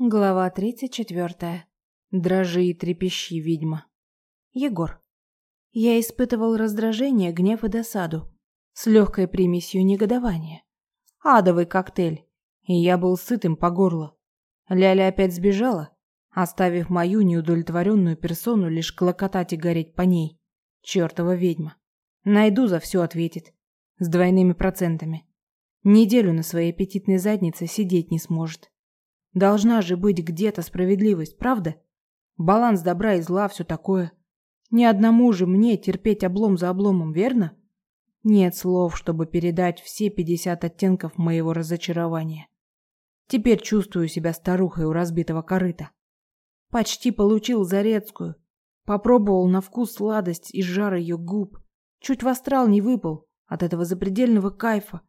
Глава 34. Дрожи и трепещи, ведьма. Егор. Я испытывал раздражение, гнев и досаду, с легкой примесью негодования. Адовый коктейль, и я был сытым по горло. Ляля опять сбежала, оставив мою неудовлетворенную персону лишь клокотать и гореть по ней. Чертова ведьма. Найду за все ответит. С двойными процентами. Неделю на своей аппетитной заднице сидеть не сможет. Должна же быть где-то справедливость, правда? Баланс добра и зла, все такое. Ни одному же мне терпеть облом за обломом, верно? Нет слов, чтобы передать все пятьдесят оттенков моего разочарования. Теперь чувствую себя старухой у разбитого корыта. Почти получил Зарецкую. Попробовал на вкус сладость и жар ее губ. Чуть в астрал не выпал от этого запредельного кайфа.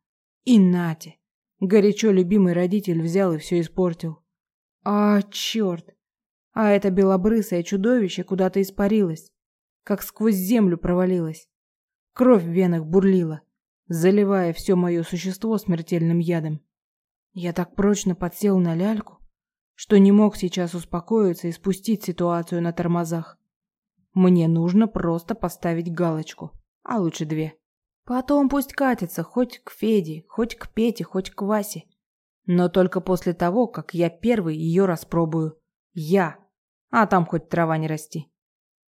И нате. Горячо любимый родитель взял и все испортил. А, черт! А это белобрысое чудовище куда-то испарилось, как сквозь землю провалилось. Кровь в венах бурлила, заливая все мое существо смертельным ядом. Я так прочно подсел на ляльку, что не мог сейчас успокоиться и спустить ситуацию на тормозах. Мне нужно просто поставить галочку, а лучше две. Потом пусть катится хоть к Феде, хоть к Пете, хоть к Васе. Но только после того, как я первый ее распробую. Я. А там хоть трава не расти.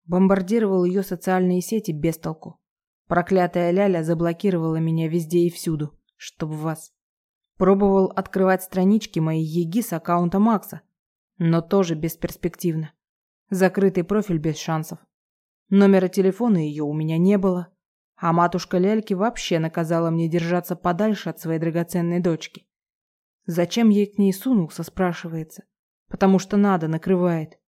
Бомбардировал ее социальные сети без толку. Проклятая Ляля заблокировала меня везде и всюду. Чтоб вас. Пробовал открывать странички моей Еги с аккаунта Макса. Но тоже бесперспективно. Закрытый профиль без шансов. Номера телефона ее у меня не было. А матушка Ляльки вообще наказала мне держаться подальше от своей драгоценной дочки. Зачем ей к ней сунулся, спрашивается. Потому что надо, накрывает.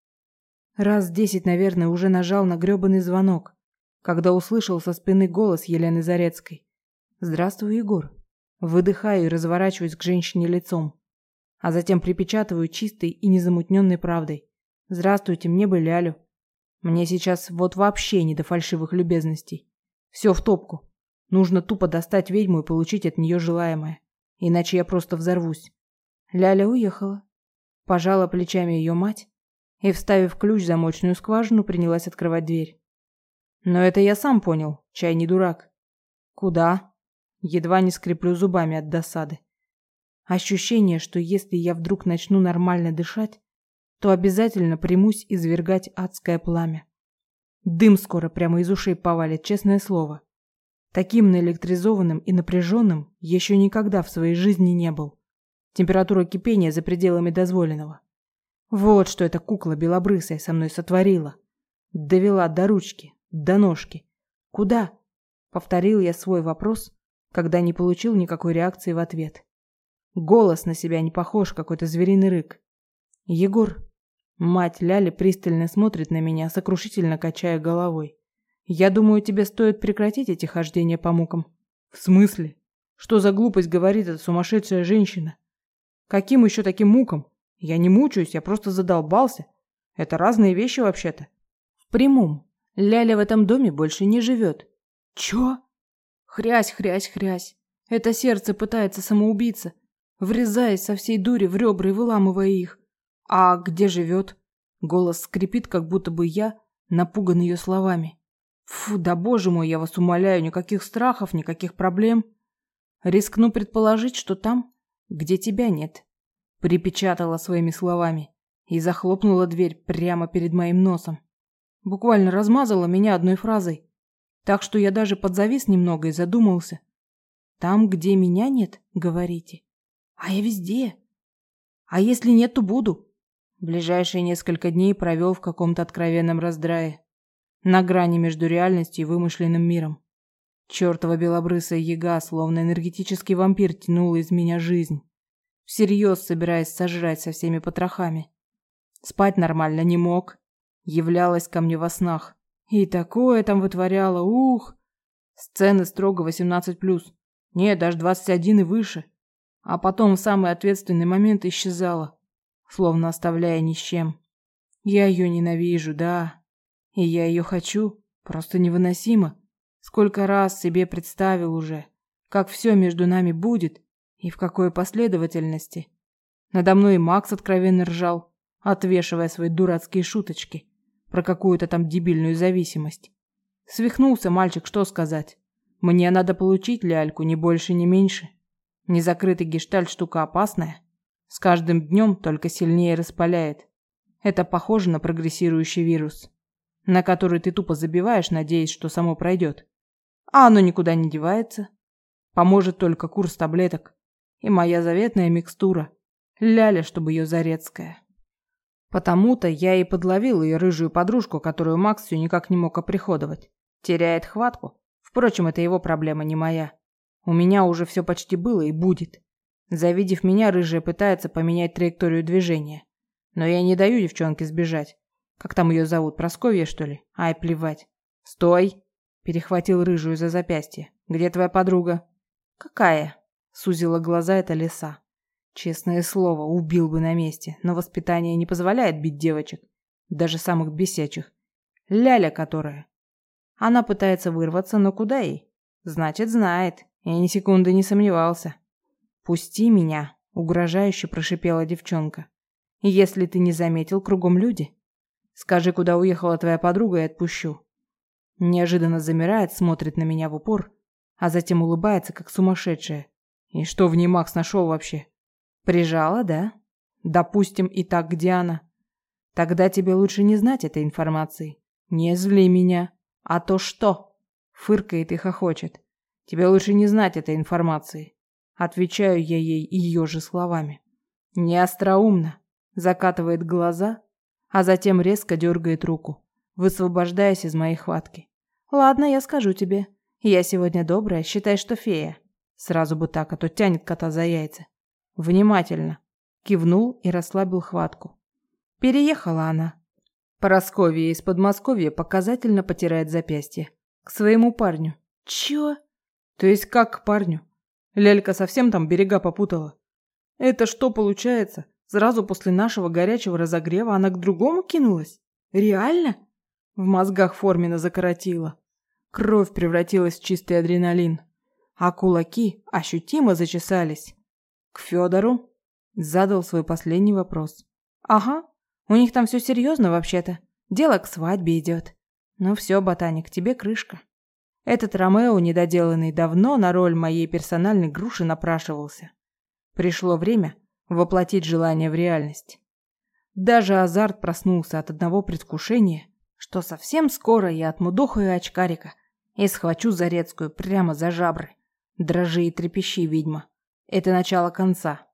Раз десять, наверное, уже нажал на грёбаный звонок, когда услышал со спины голос Елены Зарецкой. «Здравствуй, Егор». Выдыхаю и разворачиваюсь к женщине лицом, а затем припечатываю чистой и незамутненной правдой. «Здравствуйте, мне бы Лялю. Мне сейчас вот вообще не до фальшивых любезностей. Все в топку. Нужно тупо достать ведьму и получить от нее желаемое. Иначе я просто взорвусь. Ляля уехала. Пожала плечами ее мать и, вставив ключ в замочную скважину, принялась открывать дверь. Но это я сам понял, чай не дурак. Куда? Едва не скреплю зубами от досады. Ощущение, что если я вдруг начну нормально дышать, то обязательно примусь извергать адское пламя. Дым скоро прямо из ушей повалит, честное слово. Таким наэлектризованным и напряженным еще никогда в своей жизни не был. Температура кипения за пределами дозволенного. Вот что эта кукла белобрысая со мной сотворила. Довела до ручки, до ножки. Куда? Повторил я свой вопрос, когда не получил никакой реакции в ответ. Голос на себя не похож, какой-то звериный рык. Егор, Мать Ляли пристально смотрит на меня, сокрушительно качая головой. Я думаю, тебе стоит прекратить эти хождения по мукам. В смысле? Что за глупость говорит эта сумасшедшая женщина? Каким еще таким мукам? Я не мучаюсь, я просто задолбался. Это разные вещи вообще-то. В прямом. Ляля в этом доме больше не живет. Чё? Хрясь, хрясь, хрясь. Это сердце пытается самоубиться, врезаясь со всей дури в ребра и выламывая их. «А где живет?» Голос скрипит, как будто бы я напуган ее словами. «Фу, да боже мой, я вас умоляю, никаких страхов, никаких проблем. Рискну предположить, что там, где тебя нет», припечатала своими словами и захлопнула дверь прямо перед моим носом. Буквально размазала меня одной фразой, так что я даже подзавис немного и задумался. «Там, где меня нет, говорите? А я везде. А если нет, то буду. Ближайшие несколько дней провел в каком-то откровенном раздрае. На грани между реальностью и вымышленным миром. Чёртова белобрысая яга, словно энергетический вампир, тянула из меня жизнь. Всерьез собираясь сожрать со всеми потрохами. Спать нормально не мог. Являлась ко мне во снах. И такое там вытворяла, ух! Сцены строго 18+. Нет, даже 21 и выше. А потом в самый ответственный момент исчезала словно оставляя ни с чем. Я ее ненавижу, да. И я ее хочу, просто невыносимо. Сколько раз себе представил уже, как все между нами будет и в какой последовательности. Надо мной и Макс откровенно ржал, отвешивая свои дурацкие шуточки про какую-то там дебильную зависимость. Свихнулся мальчик, что сказать. Мне надо получить ляльку, ни больше, ни меньше. Незакрытый гештальт штука опасная. С каждым днем только сильнее распаляет. Это похоже на прогрессирующий вирус, на который ты тупо забиваешь, надеясь, что само пройдет. А оно никуда не девается. Поможет только курс таблеток и моя заветная микстура. Ляля, чтобы ее Зарецкая. Потому-то я и подловил ее рыжую подружку, которую Макс все никак не мог оприходовать. Теряет хватку. Впрочем, это его проблема, не моя. У меня уже все почти было и будет. Завидев меня, рыжая пытается поменять траекторию движения. Но я не даю девчонке сбежать. Как там ее зовут, Просковья, что ли? Ай, плевать. «Стой!» – перехватил рыжую за запястье. «Где твоя подруга?» «Какая?» – сузила глаза эта лиса. Честное слово, убил бы на месте, но воспитание не позволяет бить девочек, даже самых бесячих. Ляля которая. Она пытается вырваться, но куда ей? Значит, знает. Я ни секунды не сомневался. «Пусти меня», — угрожающе прошипела девчонка. «Если ты не заметил, кругом люди. Скажи, куда уехала твоя подруга, и отпущу». Неожиданно замирает, смотрит на меня в упор, а затем улыбается, как сумасшедшая. «И что в ней Макс нашел вообще?» «Прижала, да?» «Допустим, и так, где она?» «Тогда тебе лучше не знать этой информации. Не зли меня. А то что?» Фыркает и хохочет. Тебе лучше не знать этой информации. Отвечаю я ей ее же словами. Не остроумно. Закатывает глаза, а затем резко дергает руку, высвобождаясь из моей хватки. Ладно, я скажу тебе. Я сегодня добрая, считай, что фея. Сразу бы так, а то тянет кота за яйца. Внимательно. Кивнул и расслабил хватку. Переехала она. Поросковья из Подмосковья показательно потирает запястье. К своему парню. Чё? То есть как к парню? Лялька совсем там берега попутала. Это что получается? Сразу после нашего горячего разогрева она к другому кинулась? Реально? В мозгах форменно закоротила. Кровь превратилась в чистый адреналин. А кулаки ощутимо зачесались. К Федору? Задал свой последний вопрос. Ага, у них там все серьезно вообще-то. Дело к свадьбе идет. Ну все, ботаник, тебе крышка. Этот Ромео, недоделанный давно, на роль моей персональной груши напрашивался. Пришло время воплотить желание в реальность. Даже азарт проснулся от одного предвкушения, что совсем скоро я отмудохаю очкарика и схвачу Зарецкую прямо за жабры. Дрожи и трепещи, ведьма. Это начало конца.